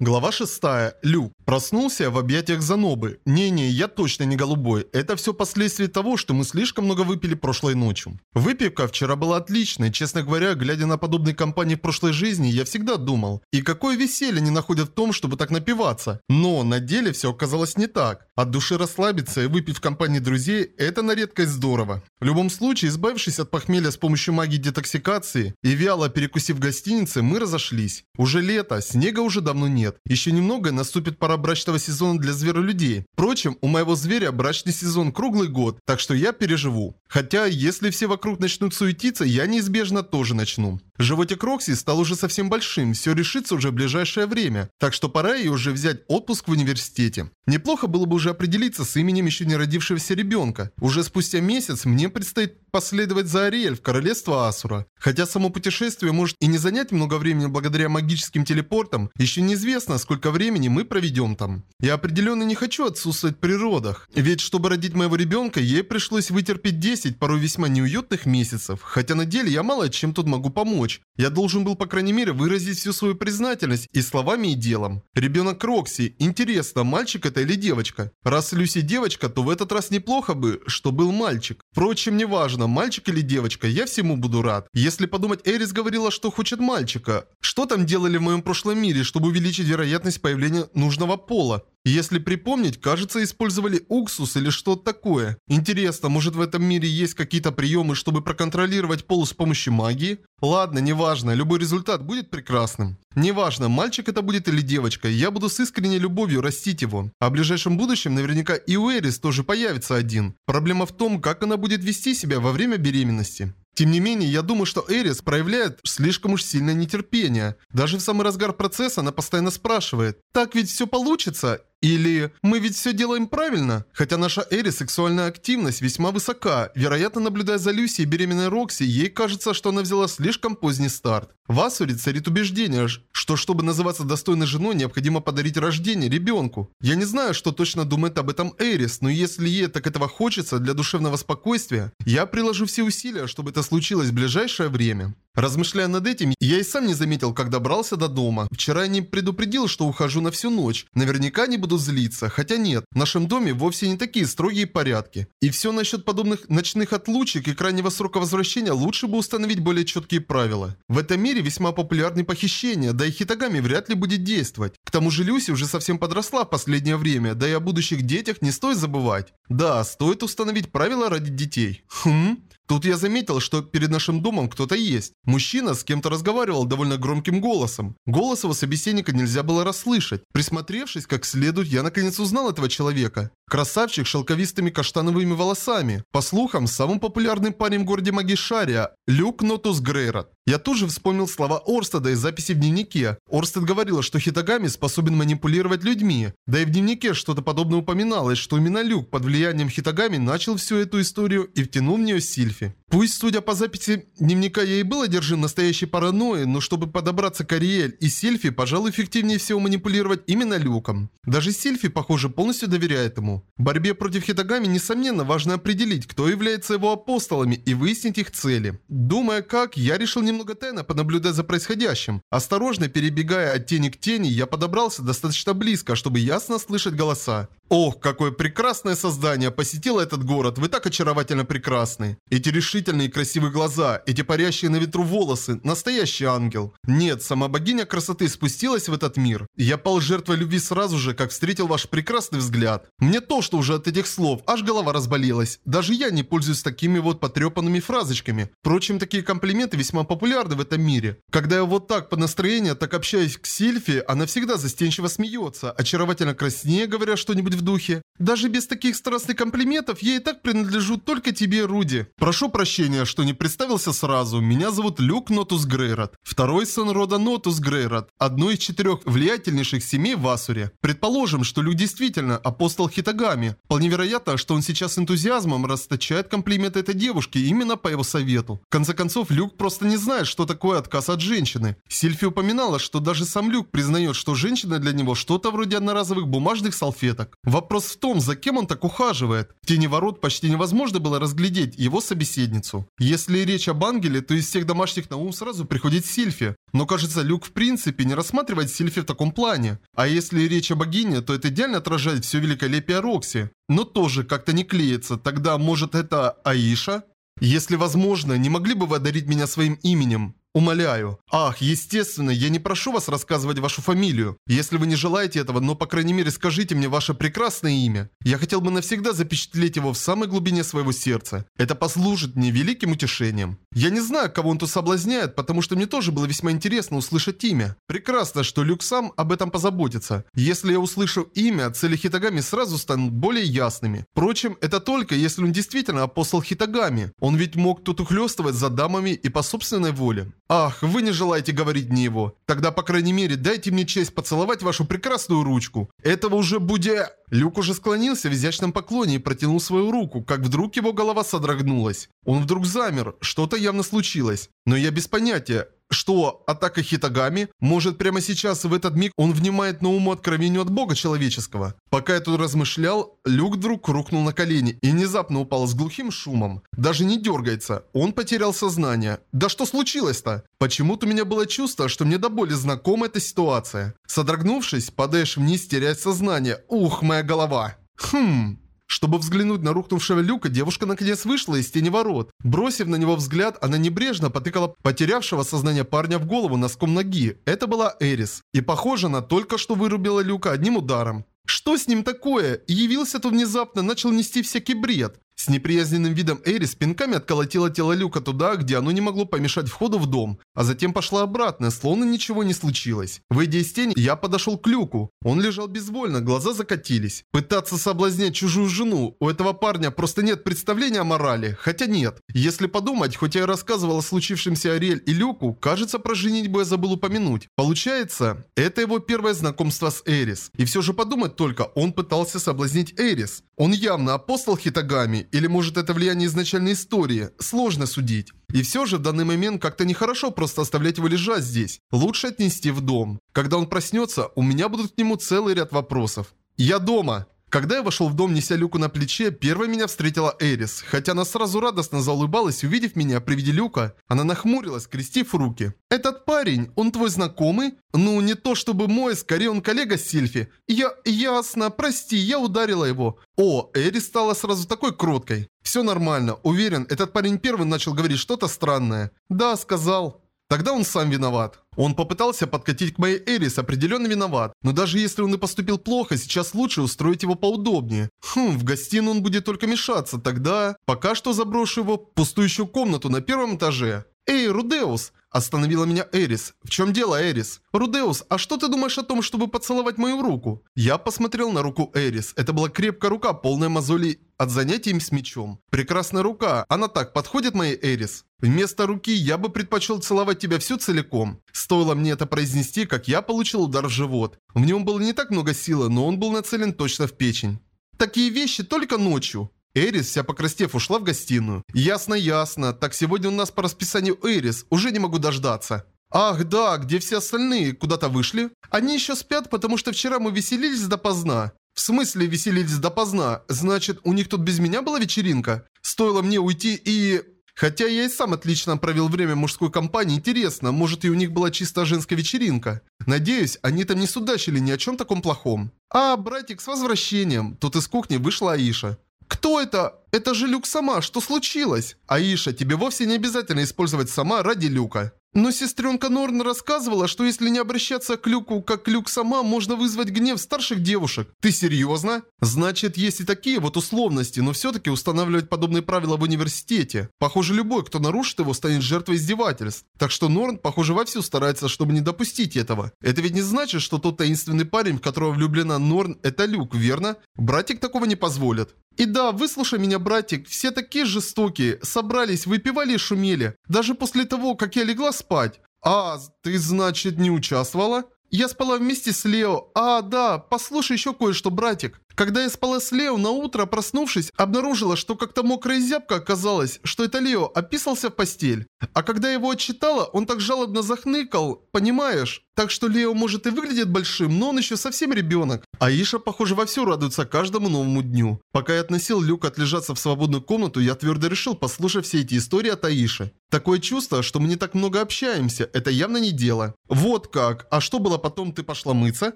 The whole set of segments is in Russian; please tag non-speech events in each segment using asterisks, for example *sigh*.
Глава 6. Люк. Проснулся в объятиях Занобы. Не-не, я точно не голубой. Это все последствия того, что мы слишком много выпили прошлой ночью. Выпивка вчера была отличной. Честно говоря, глядя на подобные компании в прошлой жизни, я всегда думал. И какое веселье не находят в том, чтобы так напиваться. Но на деле все оказалось не так. От души расслабиться и выпить в компании друзей – это на редкость здорово. В любом случае, избавившись от похмелья с помощью магии детоксикации и вяло перекусив гостинице, мы разошлись. Уже лето, снега уже давно нет нет. Еще немного наступит пора брачного сезона для зверолюдей. Впрочем, у моего зверя брачный сезон круглый год, так что я переживу. Хотя, если все вокруг начнут суетиться, я неизбежно тоже начну. Животик Рокси стал уже совсем большим, все решится уже в ближайшее время, так что пора ей уже взять отпуск в университете. Неплохо было бы уже определиться с именем еще не родившегося ребенка. Уже спустя месяц мне предстоит последовать за Ариэль в королевство Асура. Хотя само путешествие может и не занять много времени благодаря магическим телепортам, еще неизвестно, сколько времени мы проведем там. Я определенно не хочу отсутствовать в природах, ведь чтобы родить моего ребенка, ей пришлось вытерпеть 10 порой весьма неуютных месяцев, хотя на деле я мало чем тут могу помочь помочь. Я должен был, по крайней мере, выразить всю свою признательность и словами, и делом. Ребенок Рокси. Интересно, мальчик это или девочка? Раз Люси девочка, то в этот раз неплохо бы, что был мальчик. Впрочем, неважно, мальчик или девочка, я всему буду рад. Если подумать, Эрис говорила, что хочет мальчика. Что там делали в моем прошлом мире, чтобы увеличить вероятность появления нужного пола? Если припомнить, кажется, использовали уксус или что-то такое. Интересно, может в этом мире есть какие-то приемы, чтобы проконтролировать пол с помощью магии? Ладно, неважно, любой результат будет прекрасным. Неважно, мальчик это будет или девочка, я буду с искренней любовью растить его. А в ближайшем будущем наверняка и у Эрис тоже появится один. Проблема в том, как она будет вести себя во время беременности. Тем не менее, я думаю, что Эрис проявляет слишком уж сильное нетерпение. Даже в самый разгар процесса она постоянно спрашивает, «Так ведь все получится?» Или «Мы ведь все делаем правильно?» Хотя наша Эри сексуальная активность весьма высока, вероятно, наблюдая за Люси и беременной Рокси, ей кажется, что она взяла слишком поздний старт. В Асуре царит убеждение, что чтобы называться достойной женой, необходимо подарить рождение ребенку. Я не знаю, что точно думает об этом Эрис, но если ей так этого хочется для душевного спокойствия, я приложу все усилия, чтобы это случилось в ближайшее время. Размышляя над этим, я и сам не заметил, как добрался до дома. Вчера я не предупредил, что ухожу на всю ночь. Наверняка не буду злиться, хотя нет, в нашем доме вовсе не такие строгие порядки. И все насчет подобных ночных отлучек и крайнего срока возвращения лучше бы установить более четкие правила. В этом мире весьма популярны похищения, да и Хитагами вряд ли будет действовать. К тому же Люси уже совсем подросла в последнее время, да и о будущих детях не стоит забывать. Да, стоит установить правила ради детей. Хм... Тут я заметил, что перед нашим домом кто-то есть. Мужчина с кем-то разговаривал довольно громким голосом. Голос его собеседника нельзя было расслышать. Присмотревшись как следует, я наконец узнал этого человека. Красавчик с шелковистыми каштановыми волосами. По слухам, самым популярным парень в городе Магишария – Люк Нотус Грейрот. Я тут же вспомнил слова Орстеда из записи в дневнике. Орстед говорила, что Хитагами способен манипулировать людьми. Да и в дневнике что-то подобное упоминалось, что именно Люк под влиянием Хитагами начал всю эту историю и втянул в нее Сильфи. Пусть, судя по записи дневника, я и был одержим настоящей паранойей, но чтобы подобраться к Ариэль и Сильфи, пожалуй, эффективнее всего манипулировать именно Люком. Даже Сильфи, похоже, полностью доверяет ему. В борьбе против Хитагами, несомненно, важно определить, кто является его апостолами и выяснить их цели. Думая как, я решил немного тайно понаблюдать за происходящим. Осторожно перебегая от тени к тени, я подобрался достаточно близко, чтобы ясно слышать голоса. Ох, какое прекрасное создание посетило этот город, вы так очаровательно прекрасны. Эти решительные и красивые глаза, эти парящие на ветру волосы, настоящий ангел. Нет, сама богиня красоты спустилась в этот мир. Я пал жертвой любви сразу же, как встретил ваш прекрасный взгляд. Мне то, что уже от этих слов, аж голова разболелась. Даже я не пользуюсь такими вот потрепанными фразочками. Впрочем, такие комплименты весьма популярны в этом мире. Когда я вот так по настроению так общаюсь к Сильфе, она всегда застенчиво смеется, очаровательно краснея, говоря что-нибудь в духе. Даже без таких страстных комплиментов я и так принадлежу только тебе, Руди. Прошу прощения, что не представился сразу. Меня зовут Люк Нотус Грейрот. Второй сын рода Нотус Грейрот. Одной из четырех влиятельнейших семей в Асуре. Предположим, что Люк действительно апостол Хитогами. Вполне вероятно, что он сейчас с энтузиазмом расточает комплименты этой девушке именно по его совету. В конце концов, Люк просто не знает, что такое отказ от женщины. Сильфи упоминала, что даже сам Люк признает, что женщина для него что-то вроде одноразовых бумажных салфеток. Вопрос в том, за кем он так ухаживает. В тени ворот почти невозможно было разглядеть его собеседницу. Если речь об ангеле, то из всех домашних на ум сразу приходит Сильфи. Но кажется, Люк в принципе не рассматривает Сильфи в таком плане. А если речь о богине, то это идеально отражает все великолепие Рокси. Но тоже как-то не клеится. Тогда может это Аиша? Если возможно, не могли бы вы одарить меня своим именем? Умоляю. Ах, естественно, я не прошу вас рассказывать вашу фамилию. Если вы не желаете этого, но по крайней мере скажите мне ваше прекрасное имя. Я хотел бы навсегда запечатлеть его в самой глубине своего сердца. Это послужит мне великим утешением. Я не знаю, кого он тут соблазняет, потому что мне тоже было весьма интересно услышать имя. Прекрасно, что Люк сам об этом позаботится. Если я услышу имя, цели Хитагами сразу станут более ясными. Впрочем, это только если он действительно апостол Хитагами. Он ведь мог тут ухлёстывать за дамами и по собственной воле. Ах, вы не желаете говорить мне его. Тогда, по крайней мере, дайте мне честь поцеловать вашу прекрасную ручку. Этого уже будет... Люк уже склонился в изящном поклоне и протянул свою руку, как вдруг его голова содрогнулась. Он вдруг замер, что-то явно случилось. Но я без понятия, что атака Хитагами, может прямо сейчас в этот миг он внимает новому откровению от бога человеческого. Пока я тут размышлял, Люк вдруг рухнул на колени и внезапно упал с глухим шумом. Даже не дергается, он потерял сознание. Да что случилось-то? Почему-то у меня было чувство, что мне до боли знакома эта ситуация. Содрогнувшись, падаешь вниз, терять сознание. Ух, моя голова. Хм... Чтобы взглянуть на рухнувшего люка, девушка наконец вышла из тени ворот. Бросив на него взгляд, она небрежно потыкала потерявшего сознание парня в голову носком ноги. Это была Эрис. И похоже, она только что вырубила люка одним ударом. Что с ним такое? Явился тут внезапно, начал нести всякий бред. С неприязненным видом Эрис пинками отколотила тело Люка туда, где оно не могло помешать входу в дом, а затем пошла обратно, словно ничего не случилось. Выйдя из тени, я подошел к Люку. Он лежал безвольно, глаза закатились. Пытаться соблазнять чужую жену, у этого парня просто нет представления о морали, хотя нет. Если подумать, хоть я и рассказывал о случившемся Ариэль и Люку, кажется, про женитьбу я забыл упомянуть. Получается, это его первое знакомство с Эрис. И все же подумать только, он пытался соблазнить Эрис. Он явно апостол Хитагами, или может это влияние изначальной истории? Сложно судить. И все же в данный момент как-то нехорошо просто оставлять его лежать здесь. Лучше отнести в дом. Когда он проснется, у меня будут к нему целый ряд вопросов. «Я дома!» Когда я вошел в дом, неся люку на плече, первой меня встретила Эрис. Хотя она сразу радостно заулыбалась, увидев меня при виде люка, она нахмурилась, крестив руки. «Этот парень, он твой знакомый?» «Ну, не то чтобы мой, скорее он коллега Сильфи». «Я... ясно, прости, я ударила его». О, Эрис стала сразу такой кроткой. «Все нормально, уверен, этот парень первый начал говорить что-то странное». «Да, сказал». Тогда он сам виноват. Он попытался подкатить к моей Эрис, определенно виноват. Но даже если он и поступил плохо, сейчас лучше устроить его поудобнее. Хм, в гостиную он будет только мешаться, тогда... Пока что заброшу его в пустующую комнату на первом этаже. «Эй, Рудеус!» Остановила меня Эрис. «В чем дело, Эрис?» «Рудеус, а что ты думаешь о том, чтобы поцеловать мою руку?» Я посмотрел на руку Эрис. Это была крепкая рука, полная мозолей от занятий им с мечом. Прекрасная рука. Она так подходит моей Эрис. Вместо руки я бы предпочел целовать тебя всю целиком. Стоило мне это произнести, как я получил удар в живот. В нем было не так много силы, но он был нацелен точно в печень. Такие вещи только ночью. Эрис, вся покрастев, ушла в гостиную. Ясно, ясно. Так сегодня у нас по расписанию Эрис. Уже не могу дождаться. Ах, да, где все остальные? Куда-то вышли? Они еще спят, потому что вчера мы веселились допоздна. В смысле веселились допоздна? Значит, у них тут без меня была вечеринка? Стоило мне уйти и... Хотя я и сам отлично провел время в мужской компании, интересно, может и у них была чисто женская вечеринка. Надеюсь, они там не судачили ни о чем таком плохом. А, братик, с возвращением. Тут из кухни вышла Аиша. «Кто это? Это же Люк сама, что случилось?» «Аиша, тебе вовсе не обязательно использовать сама ради Люка». Но сестренка Норн рассказывала, что если не обращаться к Люку, как Люк сама, можно вызвать гнев старших девушек. Ты серьезно? Значит, есть и такие вот условности, но все-таки устанавливать подобные правила в университете. Похоже, любой, кто нарушит его, станет жертвой издевательств. Так что Норн, похоже, вовсю старается, чтобы не допустить этого. Это ведь не значит, что тот таинственный парень, в которого влюблена Норн, это Люк, верно? Братик такого не позволит. И да, выслушай меня, братик, все такие жестокие, собрались, выпивали и шумели. Даже после того, как я легла спать. А, ты, значит, не участвовала? Я спала вместе с Лео. А, да, послушай еще кое-что, братик. Когда я спала с Лео, на утро, проснувшись, обнаружила, что как-то мокрая зябка оказалась, что это Лео описался в постель. А когда его отчитала, он так жалобно захныкал, понимаешь? Так что Лео может и выглядит большим, но он еще совсем ребенок. Аиша, похоже, вовсю радуется каждому новому дню. Пока я относил Люка отлежаться в свободную комнату, я твердо решил послушать все эти истории от Аиши. Такое чувство, что мы не так много общаемся, это явно не дело. Вот как. А что было потом, ты пошла мыться?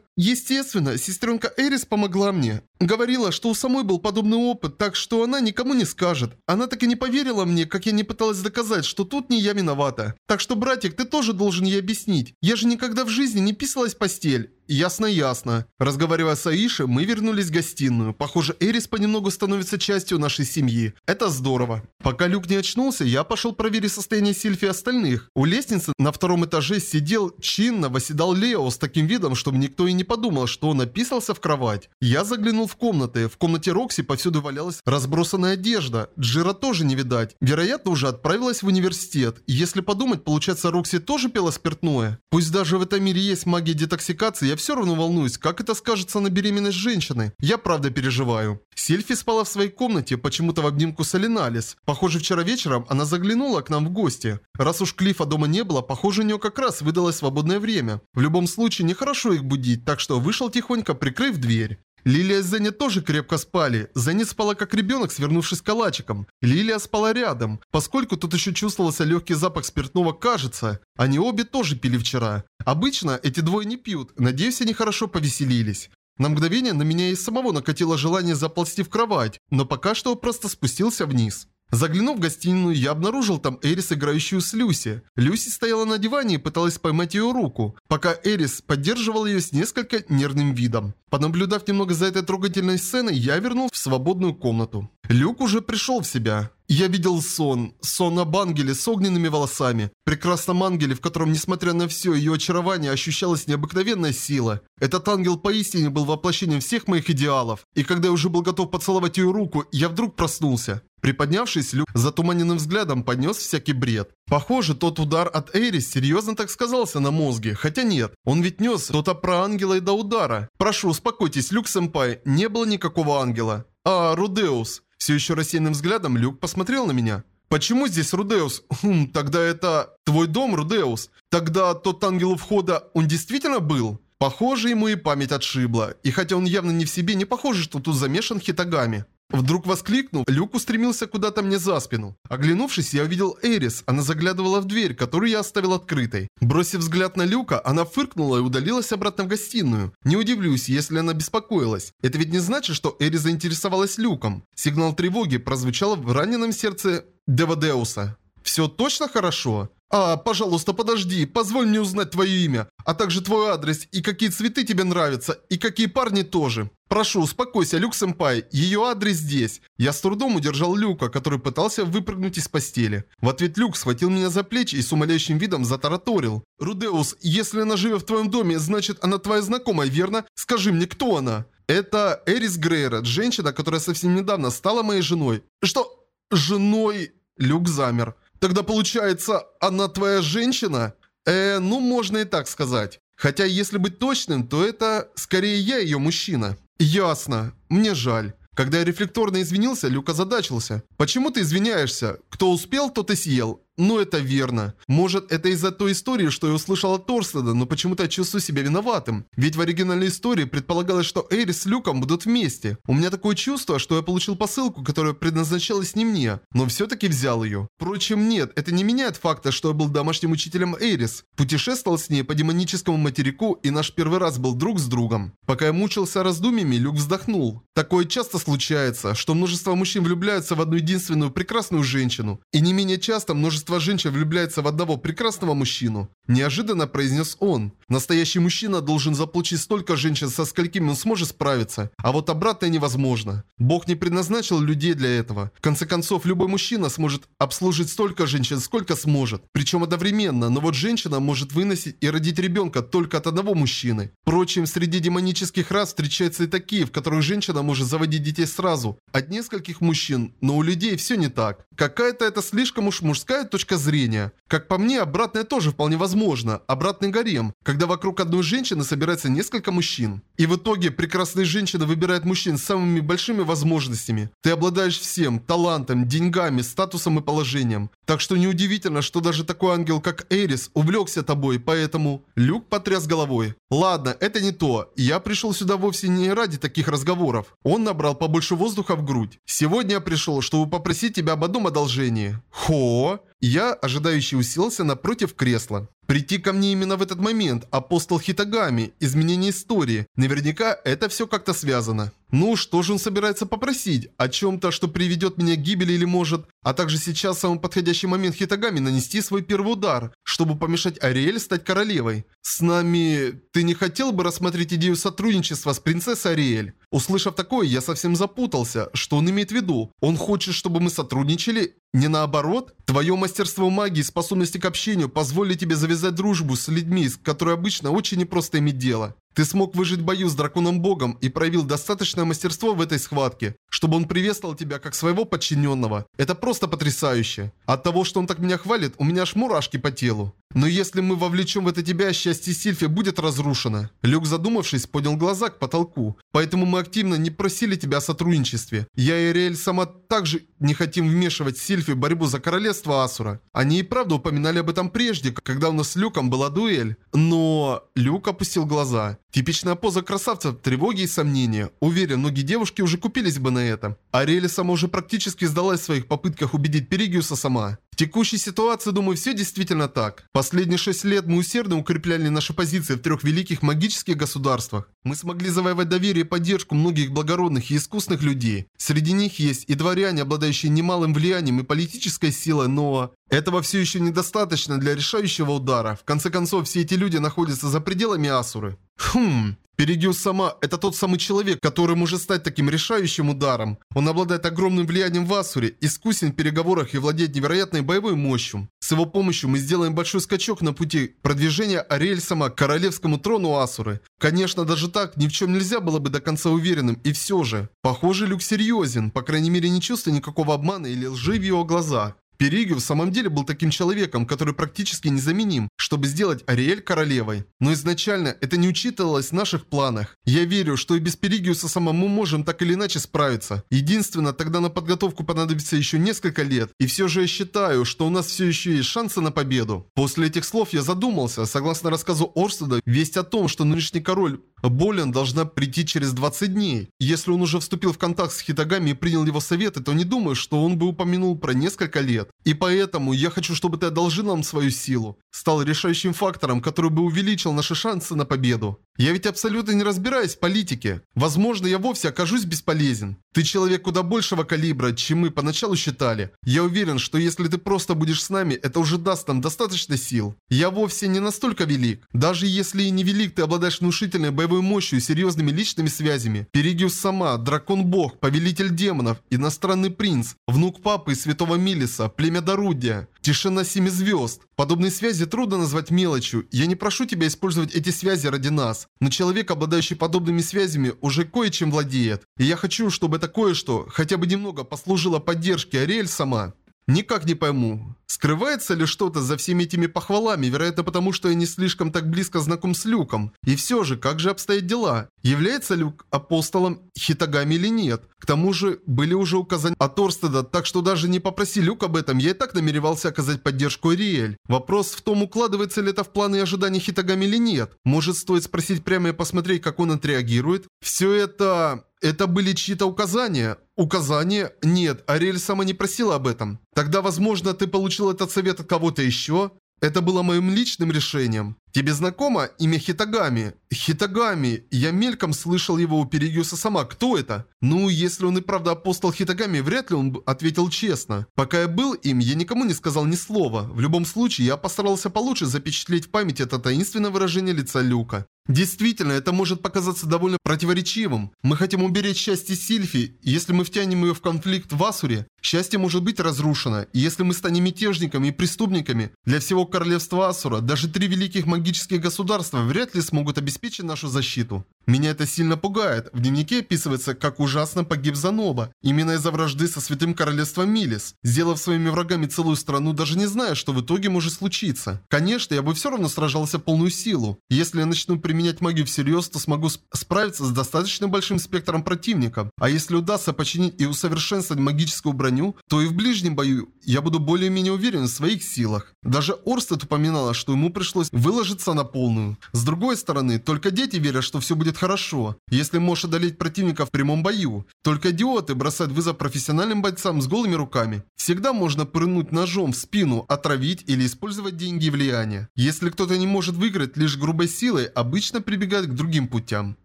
Естественно, сестренка Эрис помогла мне. Говорила, что у самой был подобный опыт, так что она никому не скажет. Она так и не поверила мне, как я не пыталась доказать, что тут не я виновата. Так что, братик, ты тоже должен ей объяснить. Я же никогда в жизни не писалась в постель. Ясно-ясно. Разговаривая с Аишей, мы вернулись в гостиную. Похоже, Эрис понемногу становится частью нашей семьи. Это здорово. Пока Люк не очнулся, я пошел проверить состояние Сильфи и остальных. У лестницы на втором этаже сидел чинно, восседал Лео с таким видом, чтобы никто и не подумал, что он описался в кровать. Я заглянул в комнаты. В комнате Рокси повсюду валялась разбросанная одежда. Джира тоже не видать. Вероятно, уже отправилась в университет. Если подумать, получается, Рокси тоже пела спиртное. Пусть даже в этом мире есть магия детоксикации, я все равно волнуюсь, как это скажется на беременность женщины. Я правда переживаю. Сельфи спала в своей комнате, почему-то в обнимку с Алиналис. Похоже, вчера вечером она заглянула к нам в гости. Раз уж Клифа дома не было, похоже, у нее как раз выдалось свободное время. В любом случае, нехорошо их будить, так что вышел тихонько, прикрыв дверь. Лилия и Зеня тоже крепко спали. Зеня спала как ребенок, свернувшись калачиком. Лилия спала рядом. Поскольку тут еще чувствовался легкий запах спиртного, кажется, они обе тоже пили вчера. Обычно эти двое не пьют. Надеюсь, они хорошо повеселились. На мгновение на меня и самого накатило желание заползти в кровать, но пока что просто спустился вниз. Заглянув в гостиную, я обнаружил там Эрис, играющую с Люси. Люси стояла на диване и пыталась поймать ее руку, пока Эрис поддерживал ее с несколько нервным видом. Понаблюдав немного за этой трогательной сценой, я вернул в свободную комнату. Люк уже пришел в себя. Я видел сон. Сон об ангеле с огненными волосами. Прекрасном ангеле, в котором, несмотря на все ее очарование, ощущалась необыкновенная сила. Этот ангел поистине был воплощением всех моих идеалов. И когда я уже был готов поцеловать ее руку, я вдруг проснулся. Приподнявшись, Люк затуманенным взглядом поднес всякий бред. Похоже, тот удар от Эрис серьезно так сказался на мозге. Хотя нет, он ведь нес что-то про ангела и до удара. Прошу, успокойтесь, Люк-сэмпай, не было никакого ангела. А, Рудеус. Все еще рассеянным взглядом Люк посмотрел на меня. Почему здесь Рудеус? *laughs* Хм, тогда это твой дом, Рудеус. Тогда тот ангел у входа, он действительно был? Похоже, ему и память отшибла. И хотя он явно не в себе, не похоже, что тут замешан Хитагами. Вдруг воскликнул, Люк устремился куда-то мне за спину. Оглянувшись, я увидел Эрис. Она заглядывала в дверь, которую я оставил открытой. Бросив взгляд на Люка, она фыркнула и удалилась обратно в гостиную. Не удивлюсь, если она беспокоилась. Это ведь не значит, что Эрис заинтересовалась Люком. Сигнал тревоги прозвучал в раненом сердце Девадеуса. «Все точно хорошо?» «А, пожалуйста, подожди, позволь мне узнать твое имя, а также твой адрес, и какие цветы тебе нравятся, и какие парни тоже. Прошу, успокойся, Люк-сэмпай, ее адрес здесь». Я с трудом удержал Люка, который пытался выпрыгнуть из постели. В ответ Люк схватил меня за плечи и с умоляющим видом затараторил. «Рудеус, если она живет в твоем доме, значит она твоя знакомая, верно? Скажи мне, кто она?» «Это Эрис Грейра, женщина, которая совсем недавно стала моей женой». «Что? Женой?» Люк замер. Тогда получается, она твоя женщина? Э, ну можно и так сказать. Хотя, если быть точным, то это скорее я ее мужчина. Ясно. Мне жаль. Когда я рефлекторно извинился, Люк озадачился. «Почему ты извиняешься? Кто успел, тот и съел». Ну, это верно. Может, это из-за той истории, что я услышал от Торследа, но почему-то чувствую себя виноватым. Ведь в оригинальной истории предполагалось, что Эйрис с Люком будут вместе. У меня такое чувство, что я получил посылку, которая предназначалась не мне, но все-таки взял ее. Впрочем, нет, это не меняет факта, что я был домашним учителем Эйрис. Путешествовал с ней по демоническому материку, и наш первый раз был друг с другом. Пока я мучился раздумьями, Люк вздохнул. Такое часто случается, что множество мужчин влюбляются в одну единственную прекрасную женщину. И не менее часто множество Множество женщин влюбляется в одного прекрасного мужчину. Неожиданно произнес он. Настоящий мужчина должен заполучить столько женщин, со сколькими он сможет справиться. А вот обратное невозможно. Бог не предназначил людей для этого. В конце концов, любой мужчина сможет обслужить столько женщин, сколько сможет. Причем одновременно, но вот женщина может выносить и родить ребенка только от одного мужчины. Впрочем, среди демонических рас встречаются и такие, в которых женщина может заводить детей сразу. От нескольких мужчин, но у людей все не так. Какая-то это слишком уж мужская точка зрения. Как по мне, обратное тоже вполне возможно. Обратный гарем, когда вокруг одной женщины собирается несколько мужчин. И в итоге прекрасные женщины выбирают мужчин с самыми большими возможностями. Ты обладаешь всем, талантом, деньгами, статусом и положением. Так что неудивительно, что даже такой ангел, как Эрис, увлекся тобой, поэтому... Люк потряс головой. Ладно, это не то. Я пришел сюда вовсе не ради таких разговоров. Он набрал побольше воздуха в грудь. Сегодня я пришел, чтобы попросить тебя об одном одолжении. Хо? Я, ожидающий, уселся напротив кресла. Прийти ко мне именно в этот момент, апостол Хитагами, изменение истории. Наверняка это все как-то связано. Ну, что же он собирается попросить? О чем-то, что приведет меня к гибели или может, а также сейчас самый подходящий момент Хитагами нанести свой первый удар, чтобы помешать Ариэль стать королевой. С нами... Ты не хотел бы рассмотреть идею сотрудничества с принцессой Ариэль? Услышав такое, я совсем запутался. Что он имеет в виду? Он хочет, чтобы мы сотрудничали? Не наоборот? Твое мастерство магии и способности к общению позволили тебе завязать дружбу с людьми, с которой обычно очень непросто иметь дело. Ты смог выжить в бою с драконом-богом и проявил достаточное мастерство в этой схватке, чтобы он приветствовал тебя как своего подчиненного. Это просто потрясающе. От того, что он так меня хвалит, у меня аж мурашки по телу. Но если мы вовлечем в это тебя, счастье Сильфи будет разрушено. Люк, задумавшись, поднял глаза к потолку. Поэтому мы активно не просили тебя о сотрудничестве. Я и Ариэль сама также не хотим вмешивать Сильфи в борьбу за королевство Асура. Они и правда упоминали об этом прежде, когда у нас с Люком была дуэль. Но... Люк опустил глаза. Типичная поза красавца, тревоги и сомнения. Уверен, многие девушки уже купились бы на это. Ариэль сама уже практически сдалась в своих попытках убедить Перигиуса сама. Текущей ситуации, думаю, все действительно так. Последние шесть лет мы усердно укрепляли наши позиции в трех великих магических государствах. Мы смогли завоевать доверие и поддержку многих благородных и искусных людей. Среди них есть и дворяне, обладающие немалым влиянием и политической силой, но... Этого все еще недостаточно для решающего удара. В конце концов, все эти люди находятся за пределами Асуры. Хм... Перегиус сама – это тот самый человек, который может стать таким решающим ударом. Он обладает огромным влиянием в Асуре, искусен в переговорах и владеет невероятной боевой мощью. С его помощью мы сделаем большой скачок на пути продвижения Ариэль сама к королевскому трону Асуры. Конечно, даже так ни в чем нельзя было бы до конца уверенным, и все же. Похоже, Люк серьезен, по крайней мере не чувствуя никакого обмана или лжи в его глазах. Периги в самом деле был таким человеком, который практически незаменим, чтобы сделать Ариэль королевой. Но изначально это не учитывалось в наших планах. Я верю, что и без Перигиуса самому можем так или иначе справиться. Единственное, тогда на подготовку понадобится еще несколько лет. И все же я считаю, что у нас все еще есть шансы на победу. После этих слов я задумался. Согласно рассказу Орстеда, весть о том, что нынешний король Болен должна прийти через 20 дней. Если он уже вступил в контакт с Хитагами и принял его советы, то не думаю, что он бы упомянул про несколько лет. И поэтому я хочу, чтобы ты одолжил нам свою силу. Стал решающим фактором, который бы увеличил наши шансы на победу. Я ведь абсолютно не разбираюсь в политике. Возможно, я вовсе окажусь бесполезен. Ты человек куда большего калибра, чем мы поначалу считали. Я уверен, что если ты просто будешь с нами, это уже даст нам достаточно сил. Я вовсе не настолько велик. Даже если и не велик, ты обладаешь внушительной боевой мощью и серьезными личными связями. Перигиус сама, дракон-бог, повелитель демонов, иностранный принц, внук папы и святого Милиса, племя Дорудия. Тишина семи звезд. Подобные связи трудно назвать мелочью. Я не прошу тебя использовать эти связи ради нас. Но человек, обладающий подобными связями, уже кое-чем владеет. И я хочу, чтобы это кое-что хотя бы немного послужило поддержке Ариэль сама. Никак не пойму, скрывается ли что-то за всеми этими похвалами, вероятно потому, что я не слишком так близко знаком с Люком. И все же, как же обстоят дела? Является Люк апостолом Хитагами или нет? К тому же, были уже указания от Орстеда, так что даже не попроси Люк об этом, я и так намеревался оказать поддержку Риэль. Вопрос в том, укладывается ли это в планы и ожидания Хитагами или нет. Может, стоит спросить прямо и посмотреть, как он отреагирует? Все это... Это были чьи-то указания? Указания? Нет, Ариэль сама не просила об этом. Тогда, возможно, ты получил этот совет от кого-то еще? Это было моим личным решением. Тебе знакомо имя Хитагами? Хитагами. Я мельком слышал его у Перигиуса сама. Кто это? Ну, если он и правда апостол Хитагами, вряд ли он ответил честно. Пока я был им, я никому не сказал ни слова. В любом случае, я постарался получше запечатлеть в памяти это таинственное выражение лица Люка. Действительно, это может показаться довольно противоречивым. Мы хотим уберечь счастье Сильфи, если мы втянем ее в конфликт в Асуре, счастье может быть разрушено. И если мы станем мятежниками и преступниками, для всего королевства Асура, даже три великих магических магические государства вряд ли смогут обеспечить нашу защиту. Меня это сильно пугает. В дневнике описывается, как ужасно погиб Заноба. Именно из-за вражды со Святым Королевством Милис. Сделав своими врагами целую страну, даже не зная, что в итоге может случиться. Конечно, я бы все равно сражался полную силу. Если я начну применять магию всерьез, то смогу справиться с достаточно большим спектром противников. А если удастся починить и усовершенствовать магическую броню, то и в ближнем бою я буду более-менее уверен в своих силах. Даже Орстед упоминала, что ему пришлось выложиться на полную. С другой стороны, только дети верят, что все будет хорошо, если можешь одолеть противника в прямом бою. Только идиоты бросают вызов профессиональным бойцам с голыми руками. Всегда можно пырнуть ножом в спину, отравить или использовать деньги и влияние. Если кто-то не может выиграть лишь грубой силой, обычно прибегает к другим путям.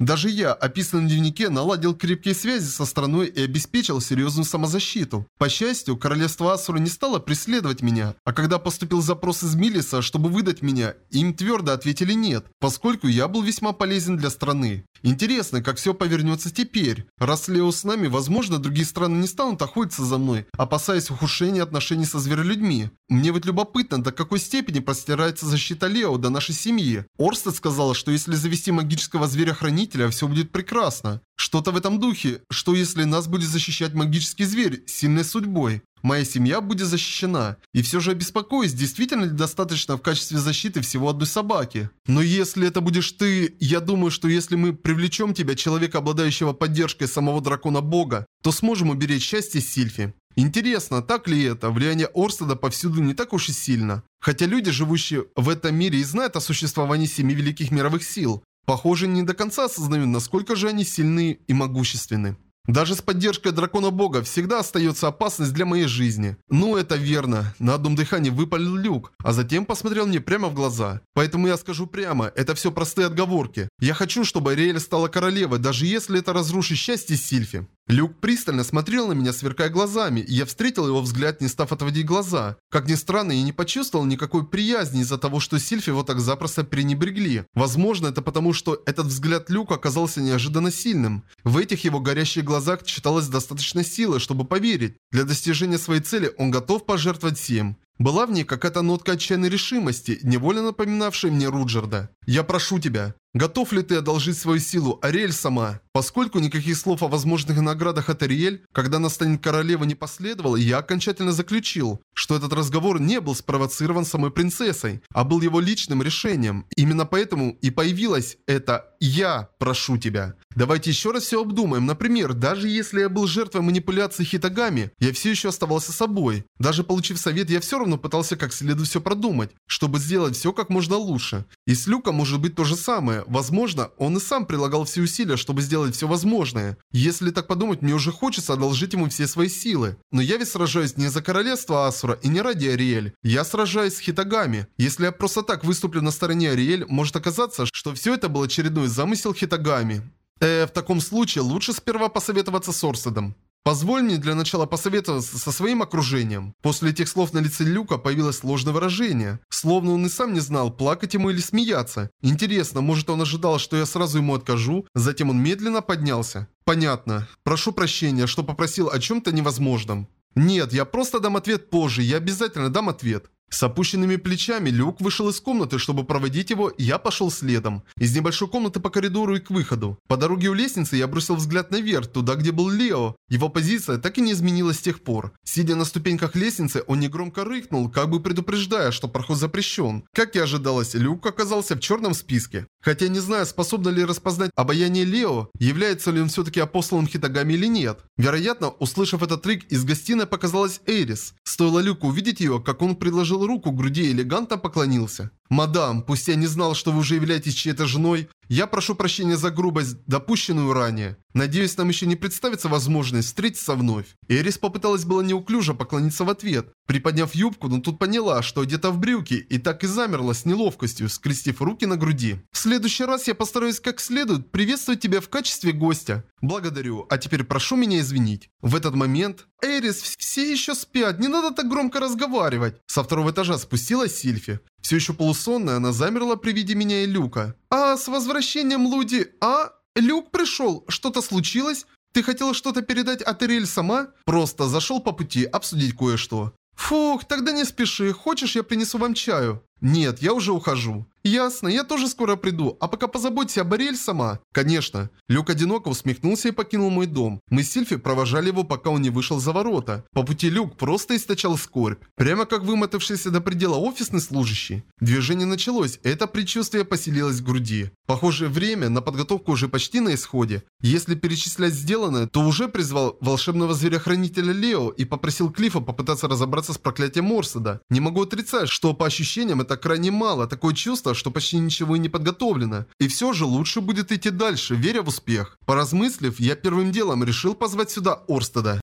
Даже я, описанный в дневнике, наладил крепкие связи со страной и обеспечил серьезную самозащиту. По счастью, королевство Асура не стало преследовать меня, а когда поступил запрос из Милиса, чтобы выдать меня, им твердо ответили нет, поскольку я был весьма полезен для страны. Интересно, как все повернется теперь. Раз Лео с нами, возможно, другие страны не станут охотиться за мной, опасаясь ухудшения отношений со зверолюдьми. Мне вот любопытно, до какой степени простирается защита Лео до нашей семьи. Орстед сказала, что если завести магического зверя-хранителя, все будет прекрасно. Что-то в этом духе, что если нас будет защищать магический зверь сильной судьбой, моя семья будет защищена. И все же обеспокоюсь, действительно ли достаточно в качестве защиты всего одной собаки. Но если это будешь ты, я думаю, что если мы привлечем тебя, человека, обладающего поддержкой самого дракона-бога, то сможем уберечь счастье Сильфи. Интересно, так ли это? Влияние Орстеда повсюду не так уж и сильно. Хотя люди, живущие в этом мире, и знают о существовании семи великих мировых сил. Похоже, не до конца осознают, насколько же они сильны и могущественны. Даже с поддержкой дракона бога всегда остается опасность для моей жизни. Ну, это верно. На одном дыхании выпалил люк, а затем посмотрел мне прямо в глаза. Поэтому я скажу прямо, это все простые отговорки. Я хочу, чтобы Ариэль стала королевой, даже если это разрушит счастье Сильфи. Люк пристально смотрел на меня, сверкая глазами, и я встретил его взгляд, не став отводить глаза. Как ни странно, я не почувствовал никакой приязни из-за того, что Сильфи вот так запросто пренебрегли. Возможно, это потому, что этот взгляд Люка оказался неожиданно сильным. В этих его горящих глазах читалось достаточно силы, чтобы поверить. Для достижения своей цели он готов пожертвовать всем. Была в ней какая-то нотка отчаянной решимости, невольно напоминавшая мне Руджерда. «Я прошу тебя, готов ли ты одолжить свою силу, Ариэль сама?» Поскольку никаких слов о возможных наградах от Ариэль, когда она станет королевой, не последовало, я окончательно заключил, что этот разговор не был спровоцирован самой принцессой, а был его личным решением. Именно поэтому и появилось это «я прошу тебя». Давайте еще раз все обдумаем. Например, даже если я был жертвой манипуляции Хитагами, я все еще оставался собой. Даже получив совет, я все равно пытался как следует все продумать, чтобы сделать все как можно лучше. И с Люком может быть то же самое. Возможно, он и сам прилагал все усилия, чтобы сделать все возможное. Если так подумать, мне уже хочется одолжить ему все свои силы. Но я ведь сражаюсь не за королевство Асура и не ради Ариэль. Я сражаюсь с Хитагами. Если я просто так выступлю на стороне Ариэль, может оказаться, что все это был очередной замысел Хитагами. Э, в таком случае лучше сперва посоветоваться с Орседом. Позволь мне для начала посоветоваться со своим окружением. После этих слов на лице Люка появилось сложное выражение. Словно он и сам не знал, плакать ему или смеяться. Интересно, может он ожидал, что я сразу ему откажу? Затем он медленно поднялся. Понятно. Прошу прощения, что попросил о чем-то невозможном. Нет, я просто дам ответ позже, я обязательно дам ответ. С опущенными плечами Люк вышел из комнаты, чтобы проводить его, я пошел следом. Из небольшой комнаты по коридору и к выходу. По дороге у лестницы я бросил взгляд наверх, туда где был Лео. Его позиция так и не изменилась с тех пор. Сидя на ступеньках лестницы, он негромко рыкнул, как бы предупреждая, что проход запрещен. Как и ожидалось, Люк оказался в черном списке. Хотя не знаю, способна ли распознать обаяние Лео, является ли он все-таки апостолом Хитагами или нет. Вероятно, услышав этот трик, из гостиной показалась Эрис. Стоило Люку увидеть ее, как он предложил руку к груди и элегантно поклонился. «Мадам, пусть я не знал, что вы уже являетесь чьей-то женой, я прошу прощения за грубость, допущенную ранее. Надеюсь, нам еще не представится возможность встретиться вновь». Эрис попыталась было неуклюже поклониться в ответ, приподняв юбку, но тут поняла, что где-то в брюке, и так и замерла с неловкостью, скрестив руки на груди. «В следующий раз я постараюсь как следует приветствовать тебя в качестве гостя. Благодарю, а теперь прошу меня извинить». В этот момент «Эрис, все еще спят, не надо так громко разговаривать!» Со второго этажа спустилась Сильфи. Все еще полусонная, она замерла при виде меня и Люка. «А с возвращением Луди... А? Люк пришел? Что-то случилось? Ты хотела что-то передать от Ириэль сама?» «Просто зашел по пути обсудить кое-что». «Фух, тогда не спеши. Хочешь, я принесу вам чаю?» Нет, я уже ухожу. «Ясно, я тоже скоро приду, а пока позаботься об Ариэль сама». «Конечно». Люк одиноко усмехнулся и покинул мой дом. Мы с Сильфи провожали его, пока он не вышел за ворота. По пути Люк просто источал скорбь. Прямо как вымотавшийся до предела офисный служащий. Движение началось, это предчувствие поселилось в груди. Похоже, время на подготовку уже почти на исходе. Если перечислять сделанное, то уже призвал волшебного зверя-хранителя Лео и попросил Клифа попытаться разобраться с проклятием Морседа. Не могу отрицать, что по ощущениям это крайне мало. Такое чувство, что почти ничего и не подготовлено. И все же лучше будет идти дальше, веря в успех. Поразмыслив, я первым делом решил позвать сюда Орстеда.